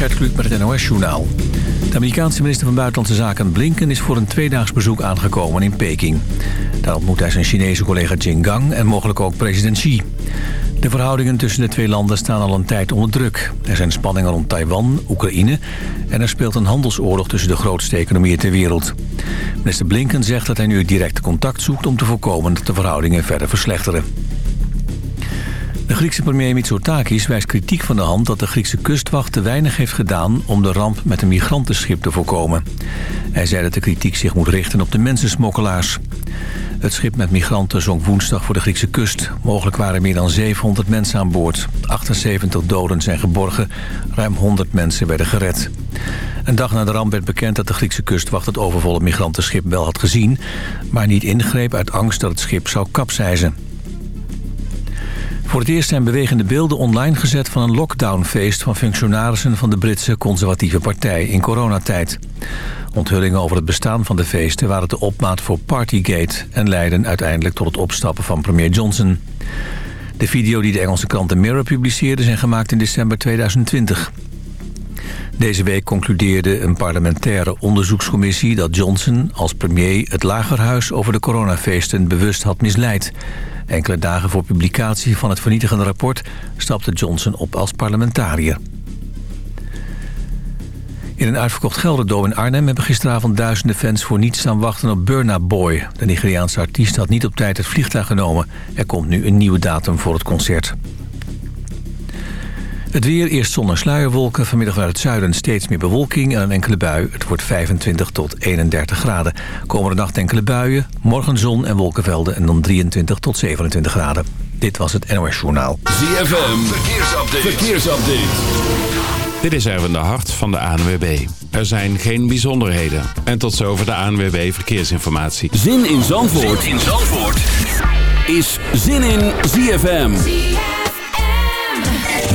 Gert Kluk met het NOS-journaal. De Amerikaanse minister van Buitenlandse Zaken Blinken is voor een tweedaags bezoek aangekomen in Peking. Daar ontmoet hij zijn Chinese collega Jin Gang en mogelijk ook president Xi. De verhoudingen tussen de twee landen staan al een tijd onder druk. Er zijn spanningen rond Taiwan, Oekraïne en er speelt een handelsoorlog tussen de grootste economieën ter wereld. Minister Blinken zegt dat hij nu direct contact zoekt om te voorkomen dat de verhoudingen verder verslechteren. Griekse premier Mitsotakis wijst kritiek van de hand dat de Griekse kustwacht te weinig heeft gedaan om de ramp met een migrantenschip te voorkomen. Hij zei dat de kritiek zich moet richten op de mensensmokkelaars. Het schip met migranten zonk woensdag voor de Griekse kust. Mogelijk waren meer dan 700 mensen aan boord. 78 doden zijn geborgen. Ruim 100 mensen werden gered. Een dag na de ramp werd bekend dat de Griekse kustwacht het overvolle migrantenschip wel had gezien... maar niet ingreep uit angst dat het schip zou kapseizen. Voor het eerst zijn bewegende beelden online gezet van een lockdownfeest... van functionarissen van de Britse conservatieve partij in coronatijd. Onthullingen over het bestaan van de feesten waren de opmaat voor Partygate... en leidden uiteindelijk tot het opstappen van premier Johnson. De video die de Engelse krant The Mirror publiceerde... zijn gemaakt in december 2020. Deze week concludeerde een parlementaire onderzoekscommissie... dat Johnson als premier het lagerhuis over de coronafeesten bewust had misleid... Enkele dagen voor publicatie van het vernietigende rapport stapte Johnson op als parlementariër. In een uitverkocht Gelderdoom in Arnhem hebben gisteravond duizenden fans voor niets staan wachten op Burna Boy. De Nigeriaanse artiest had niet op tijd het vliegtuig genomen. Er komt nu een nieuwe datum voor het concert. Het weer, eerst zon en sluierwolken. Vanmiddag vanuit het zuiden steeds meer bewolking en een enkele bui. Het wordt 25 tot 31 graden. Komende nacht enkele buien, morgen zon en wolkenvelden... en dan 23 tot 27 graden. Dit was het NOS Journaal. ZFM, verkeersupdate. verkeersupdate. Dit is even de hart van de ANWB. Er zijn geen bijzonderheden. En tot zover de ANWB Verkeersinformatie. Zin in Zandvoort, zin in Zandvoort. is Zin in ZFM.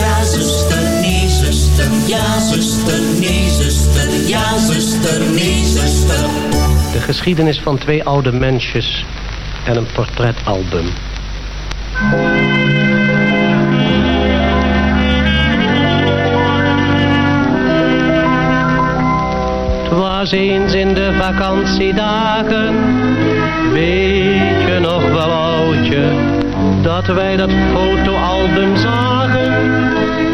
Ja, zuster, nee. Ja, zuster, nee. Ja, zuster, nee. De geschiedenis van twee oude mensjes en een portretalbum. Was eens in de vakantiedagen, weet je nog wel oudje, dat wij dat fotoalbum zagen.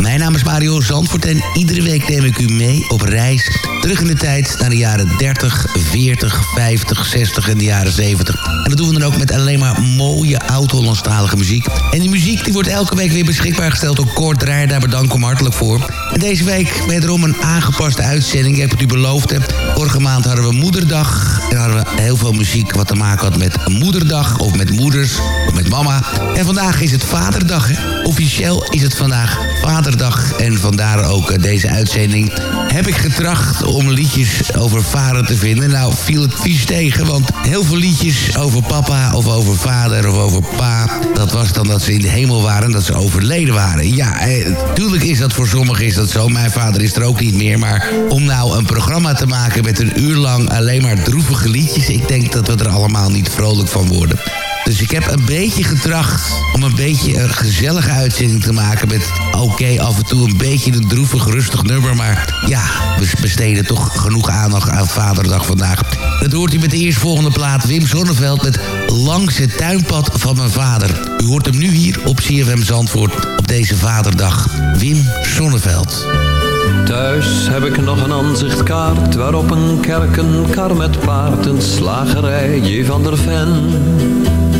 Mijn naam is Mario Zandvoort en iedere week neem ik u mee op reis terug in de tijd naar de jaren 30, 40, 50, 60 en de jaren 70. En dat doen we dan ook met alleen maar mooie oud-Hollandstalige muziek. En die muziek die wordt elke week weer beschikbaar gesteld door Kort Draaier, daar bedank ik hem hartelijk voor. En deze week wederom een aangepaste uitzending, ik heb het u beloofd. hè. Vorige maand hadden we Moederdag en hadden we heel veel muziek wat te maken had met Moederdag of met moeders of met mama. En vandaag is het Vaderdag. Hè? Officieel is het vandaag Vaderdag en vandaar ook eh, deze uitzending heb ik getracht om liedjes over vader te vinden. Nou viel het vies tegen, want heel veel liedjes over papa of over vader of over pa... dat was dan dat ze in de hemel waren, dat ze overleden waren. Ja, eh, tuurlijk is dat voor sommigen is dat zo. Mijn vader is er ook niet meer. Maar om nou een programma te maken met een uur lang alleen maar droevige liedjes... ik denk dat we er allemaal niet vrolijk van worden. Dus ik heb een beetje getracht om een beetje een gezellige uitzending te maken... met oké, af en toe een beetje een droevig, rustig nummer... maar ja, we besteden toch genoeg aandacht aan Vaderdag vandaag. Dat hoort u met de eerstvolgende plaat Wim Sonneveld... met Langs het tuinpad van mijn vader. U hoort hem nu hier op CFM Zandvoort op deze Vaderdag. Wim Sonneveld. Thuis heb ik nog een aanzichtkaart waarop een kerk, een kar met paard, een slagerij, J. van der Ven.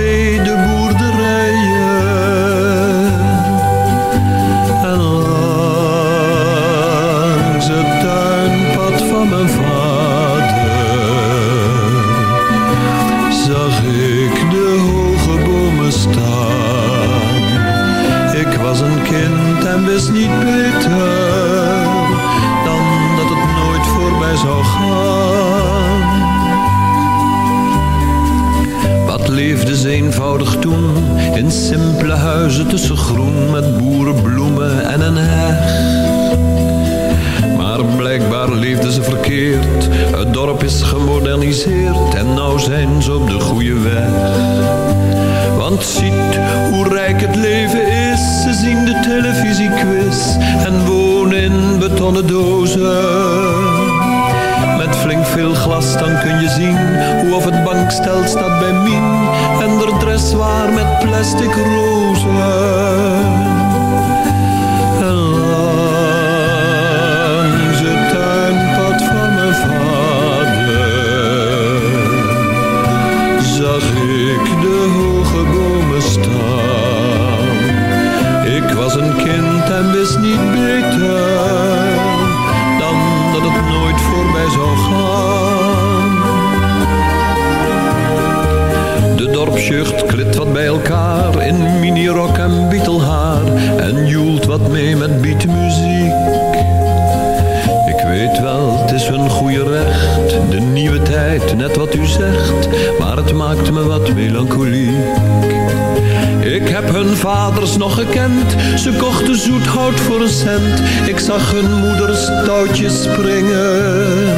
plastic room Ze kochten zoethout voor een cent. Ik zag hun moeders touwtjes springen.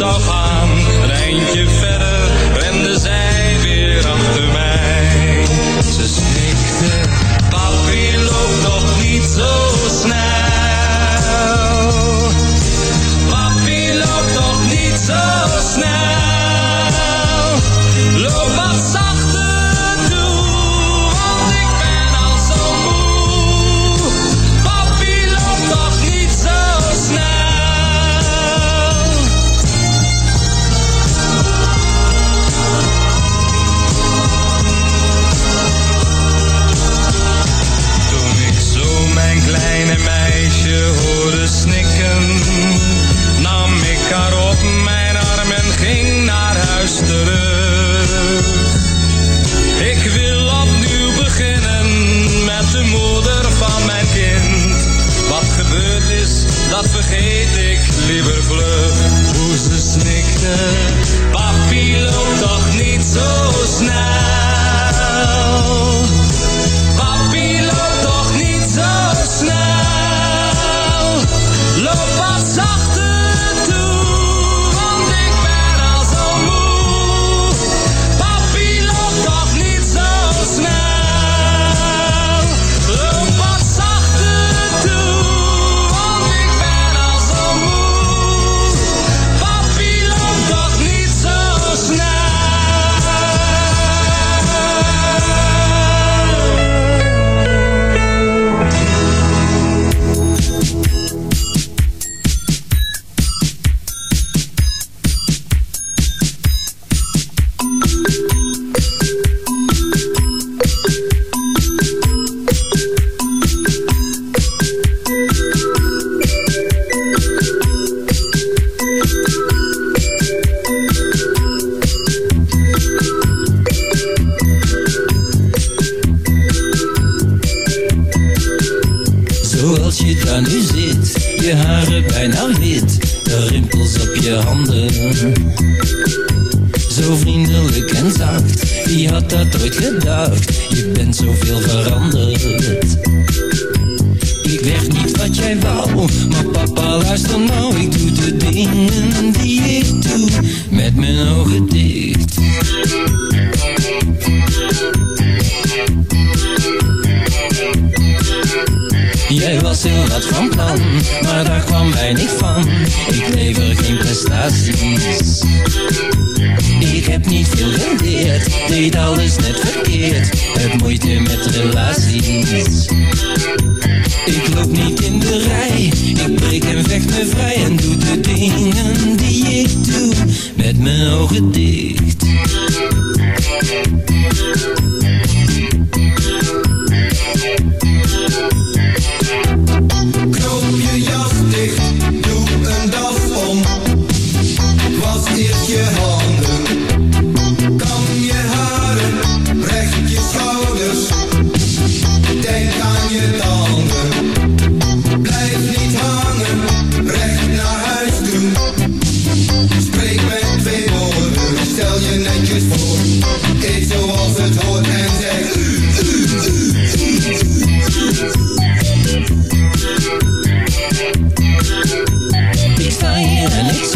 zou gaan. Een eindje sta hier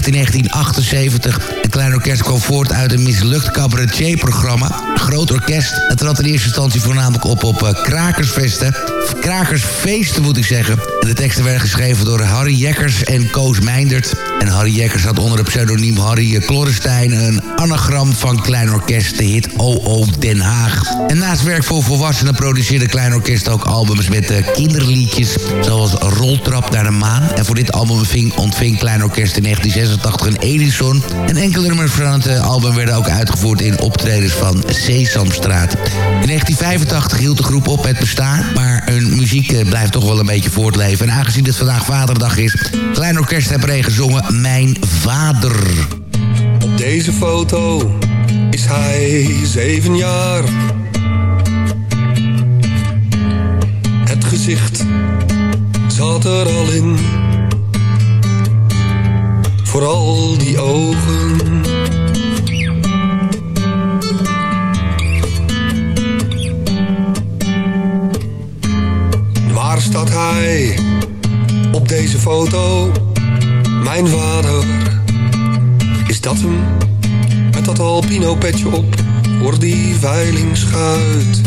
groep opgericht in 1978. Het Klein Orkest kwam voort uit een mislukt cabaretier-programma. Een groot orkest. Het trad in eerste instantie voornamelijk op op eh, krakersfesten. Of krakersfeesten moet ik zeggen. En de teksten werden geschreven door Harry Jekkers en Koos Meindert. En Harry Jekkers had onder het pseudoniem Harry Klorrestein... een anagram van Klein Orkest, de hit OO Den Haag. En naast werk voor volwassenen produceerde Klein Orkest ook albums met eh, kinderliedjes... zoals Roltrap naar de Maan. En voor dit album ontving, ontving Klein Orkest in 1986 een Edison. En enkele nummers van het eh, album werden ook uitgevoerd in optredens van Sesamstraat. In 1985 hield de groep op met bestaan, maar muziek eh, blijft toch wel een beetje voortleven. En aangezien het vandaag Vaderdag is, Klein Orkest heeft erin gezongen Mijn Vader. Op deze foto is hij zeven jaar. Het gezicht zat er al in. Vooral die ogen. Staat hij op deze foto? Mijn vader. Is dat hem? Met dat albino petje op voor die veilingschuit.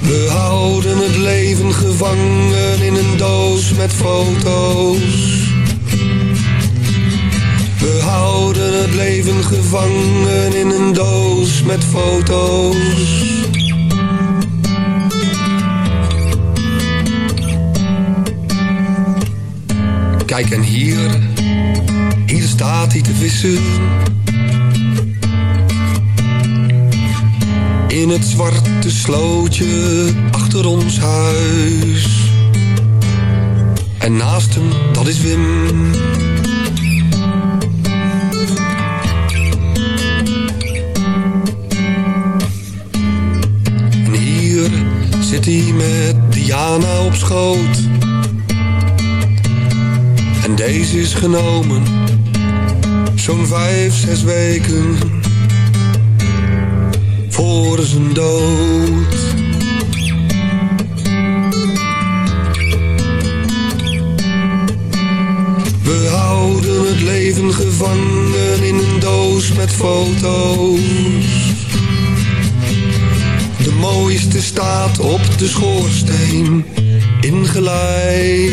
We houden het leven gevangen in een doos met foto's. We houden het leven gevangen in een doos met foto's. Kijk en hier, hier staat hij te vissen. In het zwarte slootje achter ons huis. En naast hem, dat is Wim. zit hij met Diana op schoot. En deze is genomen, zo'n vijf, zes weken voor zijn dood. We houden het leven gevangen in een doos met foto's. De mooiste staat op de schoorsteen ingelijst.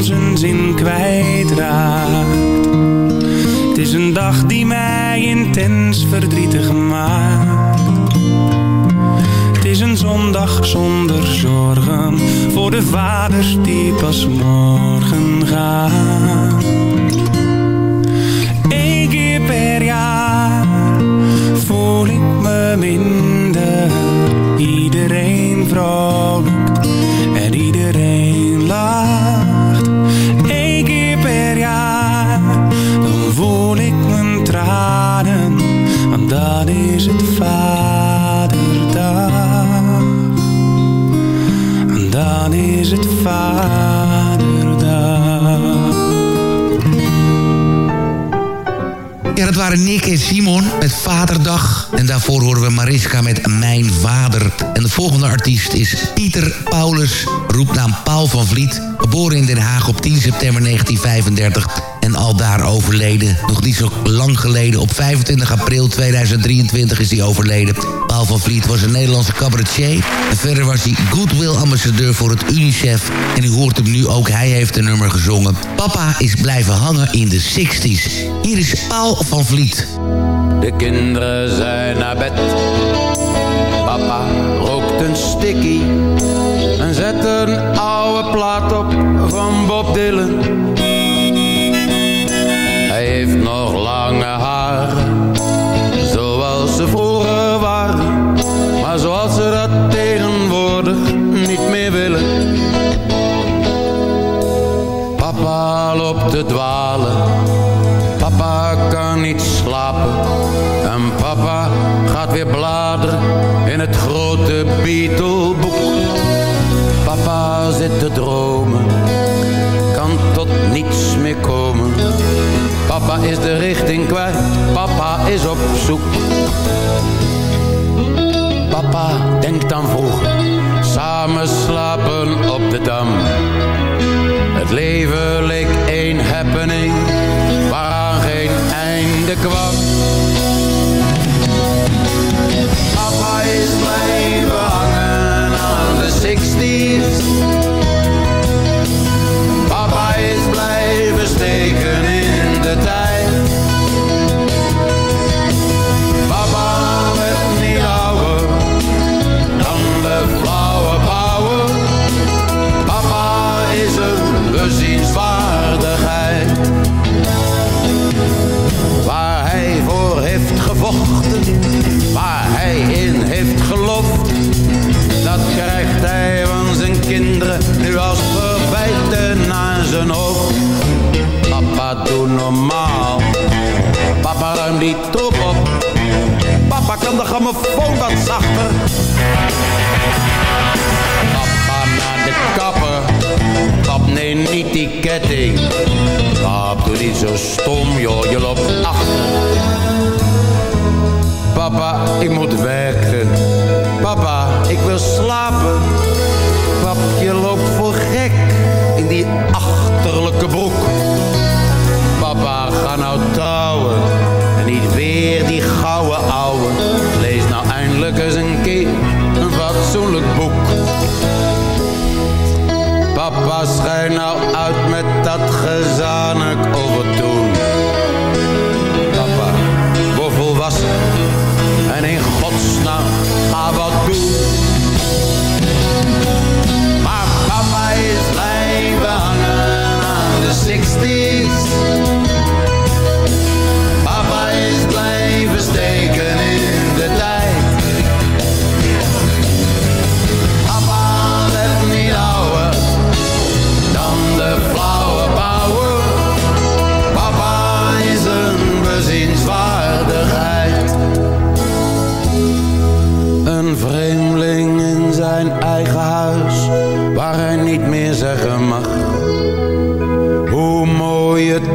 Zijn zin kwijtraakt. Het is een dag die mij intens verdrietig maakt. Het is een zondag zonder zorgen voor de vaders die pas morgen gaan. Eén keer per jaar voel ik me minder. Iedereen vrolijk is het vaderdag. En dan is het vaderdag. Ja, dat waren Nick en Simon met Vaderdag. En daarvoor horen we Mariska met Mijn Vader. En de volgende artiest is Pieter Paulus, roepnaam Paul van Vliet. Geboren in Den Haag op 10 september 1935 en al daar overleden. Nog niet zo lang geleden, op 25 april 2023 is hij overleden. Paul van Vliet was een Nederlandse cabaretier. En verder was hij goodwill-ambassadeur voor het UNICEF. En u hoort hem nu ook, hij heeft een nummer gezongen. Papa is blijven hangen in de 60s. Hier is Paul van Vliet. De kinderen zijn naar bed. Papa rookt een stikkie. En zet een oude plaat op van Bob Dylan. Gaat weer bladeren in het grote Beatle-boek. Papa zit te dromen, kan tot niets meer komen. Papa is de richting kwijt, papa is op zoek. Papa denkt aan vroeger, samen slapen op de dam. Het leven leek één happening, waaraan geen einde kwam. Blijven hangen aan de 60s. Doe normaal. Papa, ruim die troep op. Papa, kan de grammofoon wat zachter? Papa, naar de kapper. Pap, nee, niet die ketting. Pap, doe niet zo stom, joh, je loopt achter. Papa, ik moet werken. Papa, ik wil slapen. Pap, je loopt voor gek in die achterlijke broek. Ga nou trouwen. En niet weer die gouden ouwe. Lees nou eindelijk eens een keer een fatsoenlijk boek. Papa, schijn nou uit met dat gezanik over toen. Papa, word volwassen. En in godsnaam, ga wat doen.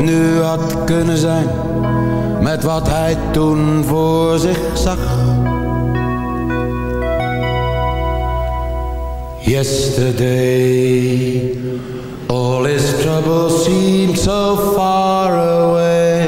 Nu had kunnen zijn. Met wat hij toen voor zich zag. Yesterday, all his troubles seemed so far away.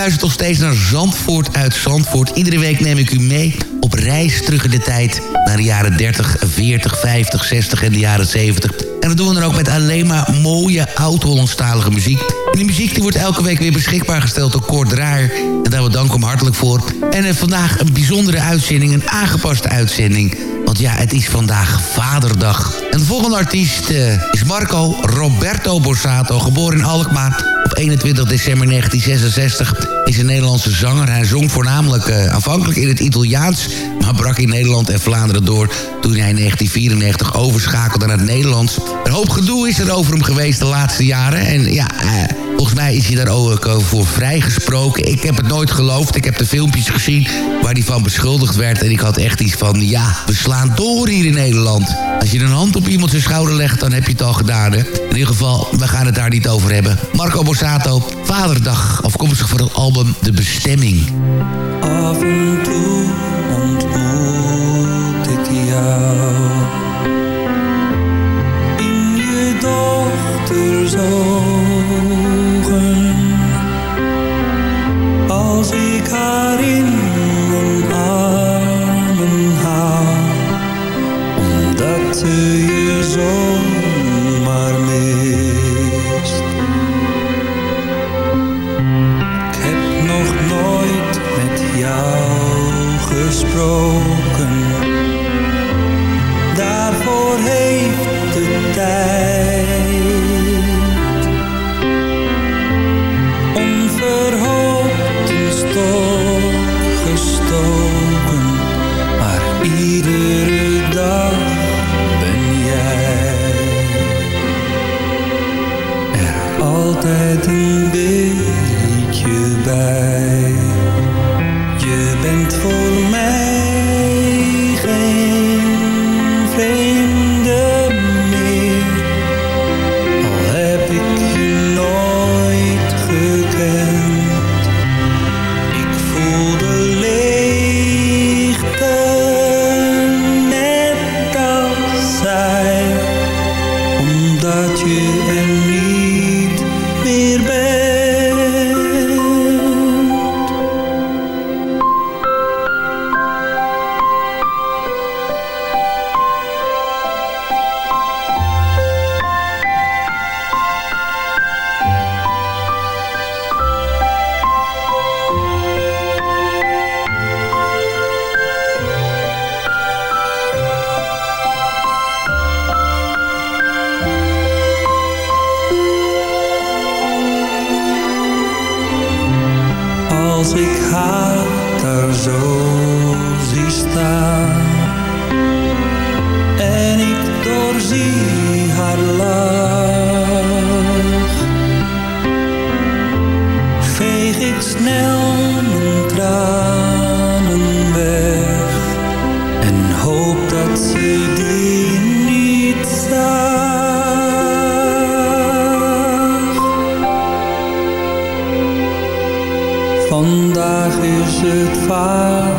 Luistert nog steeds naar Zandvoort uit Zandvoort. Iedere week neem ik u mee op reis terug in de tijd... naar de jaren 30, 40, 50, 60 en de jaren 70. En dat doen we dan ook met alleen maar mooie oud-Hollandstalige muziek. En die muziek die wordt elke week weer beschikbaar gesteld door Kort Draaier. En daar bedanken we hem hartelijk voor. En uh, vandaag een bijzondere uitzending, een aangepaste uitzending... Want ja, het is vandaag Vaderdag. En de volgende artiest uh, is Marco Roberto Borsato, geboren in Alkmaar op 21 december 1966 is een Nederlandse zanger. Hij zong voornamelijk uh, aanvankelijk in het Italiaans... maar brak in Nederland en Vlaanderen door... toen hij in 1994 overschakelde naar het Nederlands. Een hoop gedoe is er over hem geweest de laatste jaren. En ja, uh, volgens mij is hij daar ook voor vrijgesproken. Ik heb het nooit geloofd. Ik heb de filmpjes gezien waar hij van beschuldigd werd. En ik had echt iets van, ja, we slaan door hier in Nederland. Als je een hand op iemand zijn schouder legt, dan heb je het al gedaan. Hè? In ieder geval, we gaan het daar niet over hebben. Marco Borsato, Vaderdag, afkomstig voor het album De Bestemming. Af en toe ontmoet ik jou In je dochters ogen Als ik haar in mijn armen hou Omdat ze je zomaar gesproken. Daarvoor heeft de tijd. Vandaag is het vaderdag.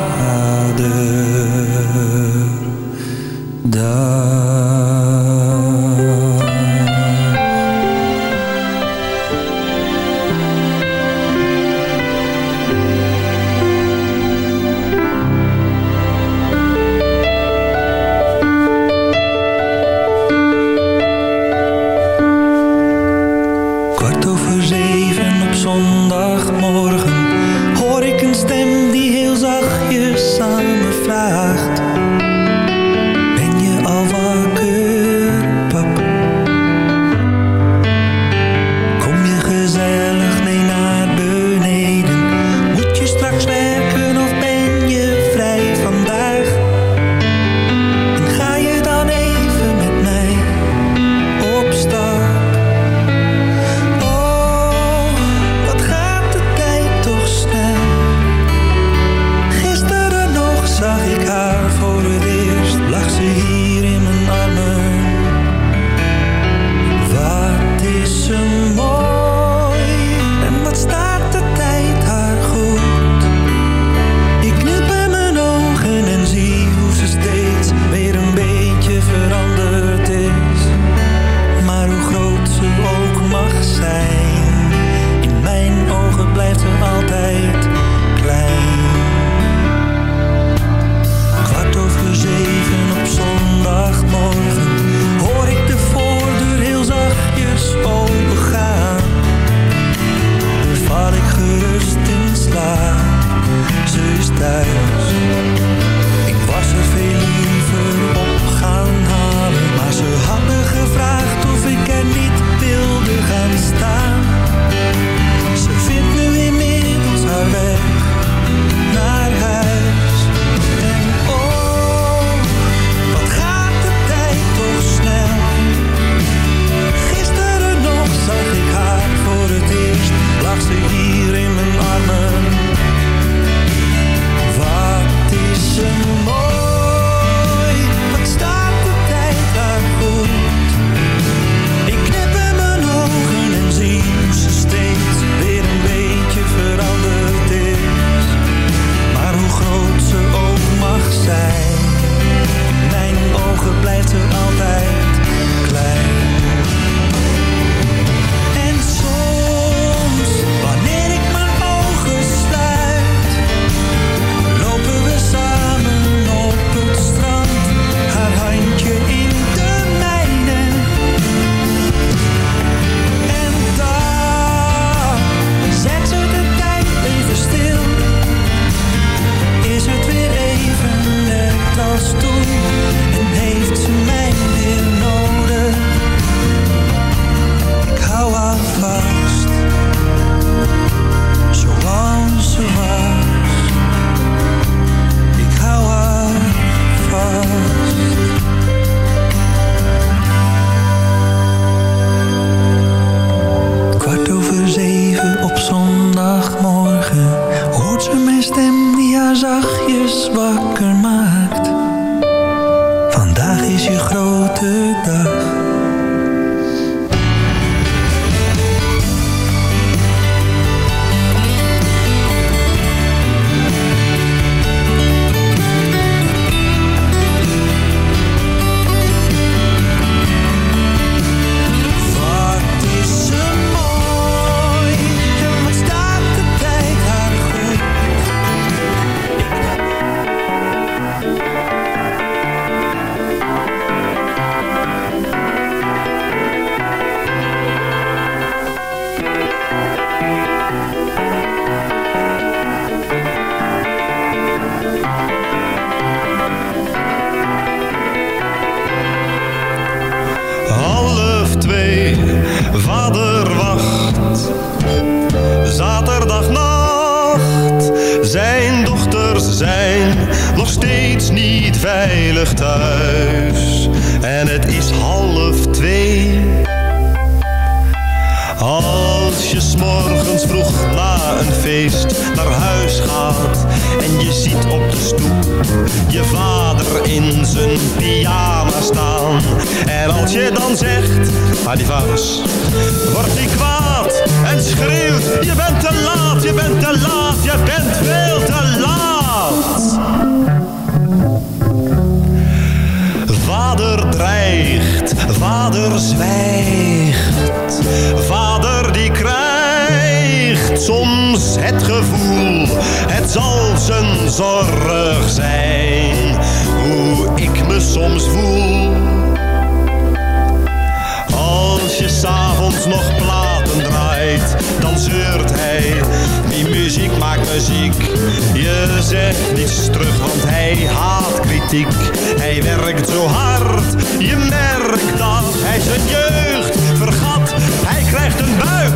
Werkt zo hard, je merkt dat hij zijn jeugd vergat. Hij krijgt een buik,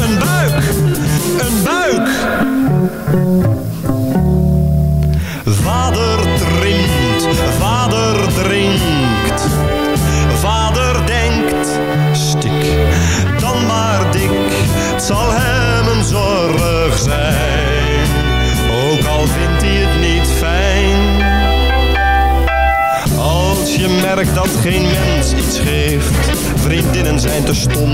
een buik, een buik. Vader drinkt, vader drinkt. Vader denkt, stik, dan maar dik. Zal hem dat geen mens iets geeft, vriendinnen zijn te stom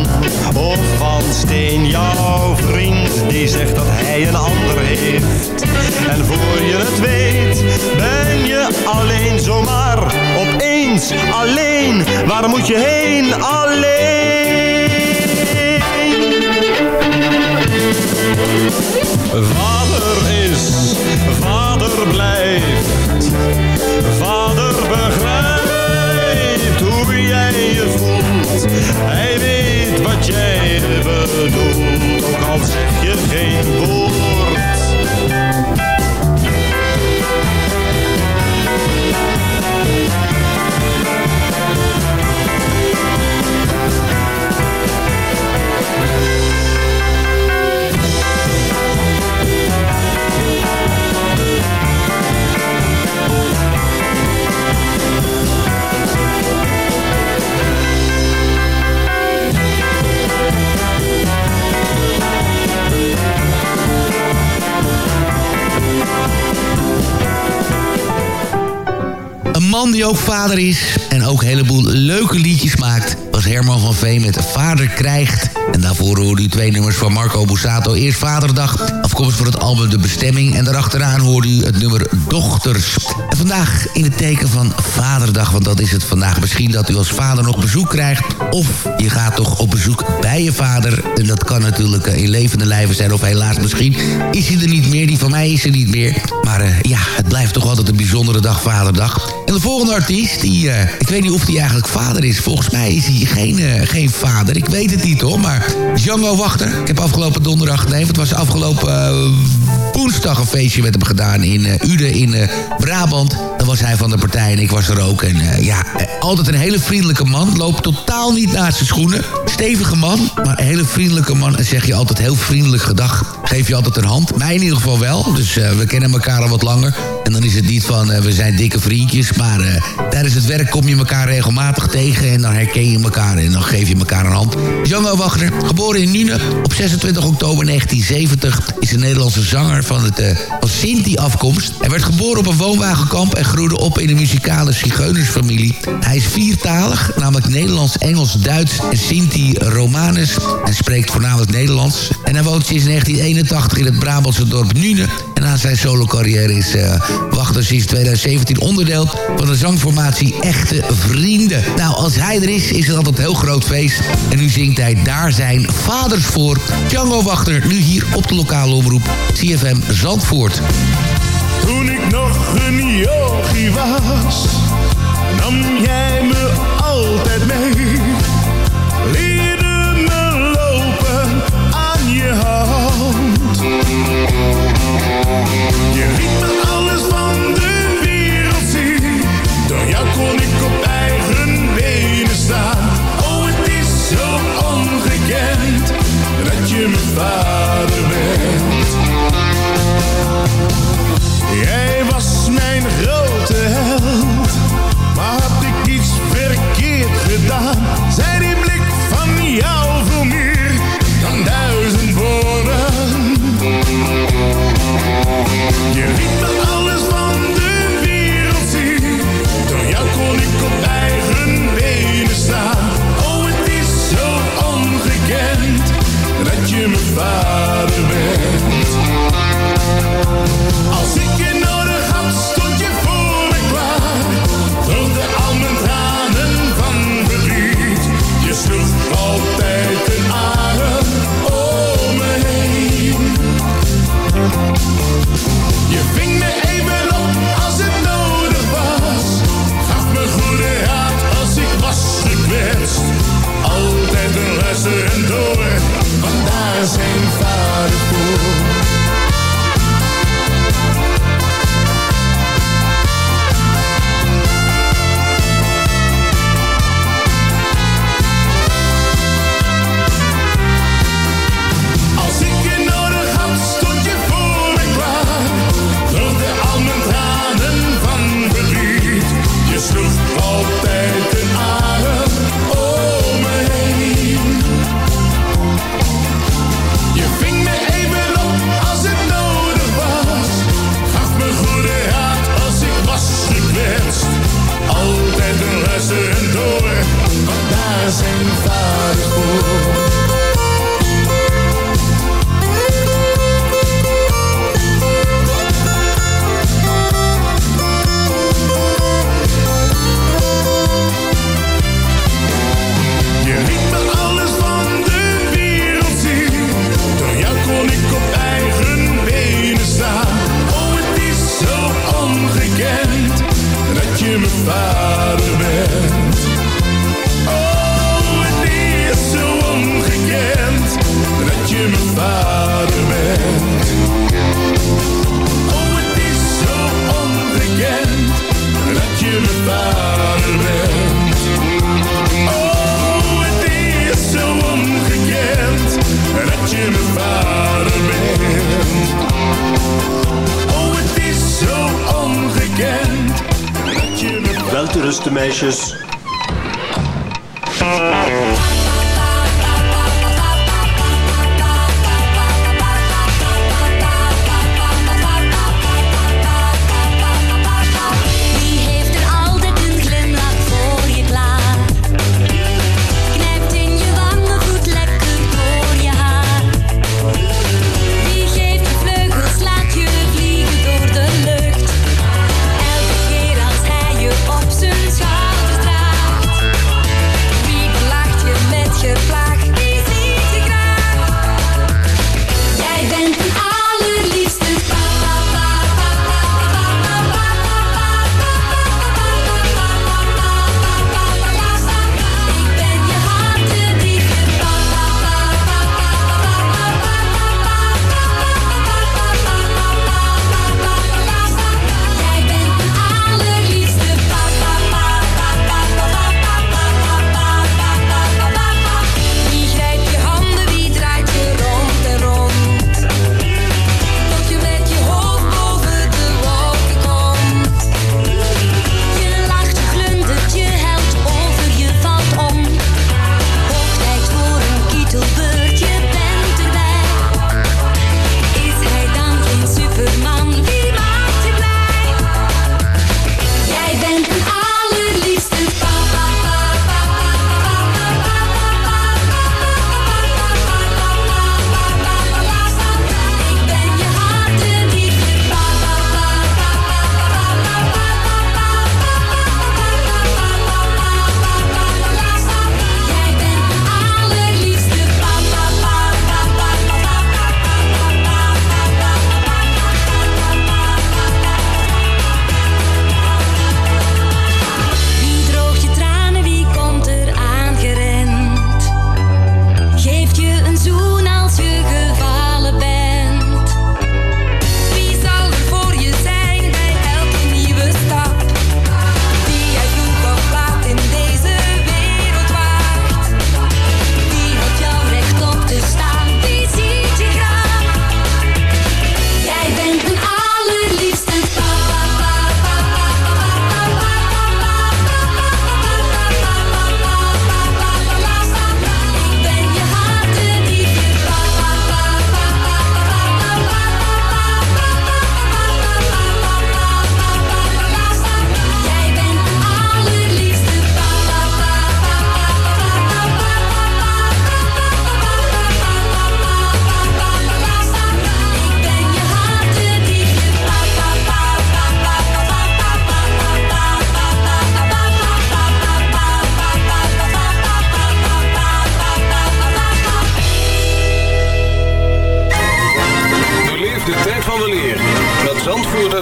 of van steen. Jouw vriend die zegt dat hij een ander heeft. En voor je het weet, ben je alleen zomaar opeens alleen. Waar moet je heen? Alleen. Vader is, vader blijft. Vader Hij weet wat jij bedoelt, ook al zeg je geen woord. Man die ook vader is en ook een heleboel leuke liedjes maakt... was Herman van Veen met Vader Krijgt. En daarvoor hoorde u twee nummers van Marco Bussato. Eerst Vaderdag, afkomst voor het album De Bestemming. En daarachteraan hoorde u het nummer Dochters. En vandaag in het teken van Vaderdag, want dat is het vandaag. Misschien dat u als vader nog bezoek krijgt. Of je gaat toch op bezoek bij je vader. En dat kan natuurlijk eh, in levende lijven zijn. Of helaas misschien is hij er niet meer. Die van mij is er niet meer. Maar eh, ja, het blijft toch altijd een bijzondere dag, Vaderdag. En de volgende artiest, die, eh, ik weet niet of hij eigenlijk vader is. Volgens mij is hij geen, eh, geen vader. Ik weet het niet hoor, maar Django Wachter. Ik heb afgelopen donderdag, nee, het was afgelopen eh, woensdag een feestje met hem gedaan in uh, Uden in Brabant. Dan was hij van de partij en ik was er ook. En ja, altijd een hele vriendelijke man. Loopt totaal niet naast zijn schoenen. Stevige man, maar een hele vriendelijke man. En zeg je altijd heel vriendelijk gedag. Geef je altijd een hand. Mij in ieder geval wel. Dus we kennen elkaar al wat langer. En En dan is het niet van eh, we zijn dikke vriendjes, maar eh, tijdens het werk kom je elkaar regelmatig tegen en dan herken je elkaar en dan geef je elkaar een hand. Django Wagner, geboren in Nune op 26 oktober 1970, is een Nederlandse zanger van, het, eh, Sinti-afkomst. Hij werd geboren op een woonwagenkamp en groeide op in een muzikale zigeunersfamilie. Hij is viertalig, namelijk Nederlands, Engels, Duits en Sinti-Romanus. Hij spreekt voornamelijk Nederlands. En hij woont sinds 1981 in het Brabantse dorp Nune. En na zijn solo-carrière is Wachter sinds 2017 onderdeel van de zangformatie Echte Vrienden. Nou, als hij er is, is het altijd een heel groot feest. En nu zingt hij daar zijn vaders voor. Django Wachter, nu hier op de lokale omroep CFM Zandvoort. Toen ik nog een yogi was, nam jij me altijd mee.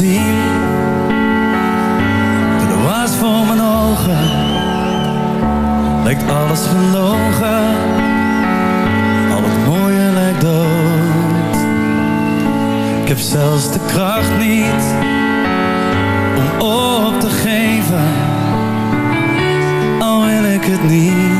zien Door de waas voor mijn ogen. Lijkt alles gelogen. Al het mooie lijkt dood. Ik heb zelfs de kracht niet Om op te geven. Al wil ik het niet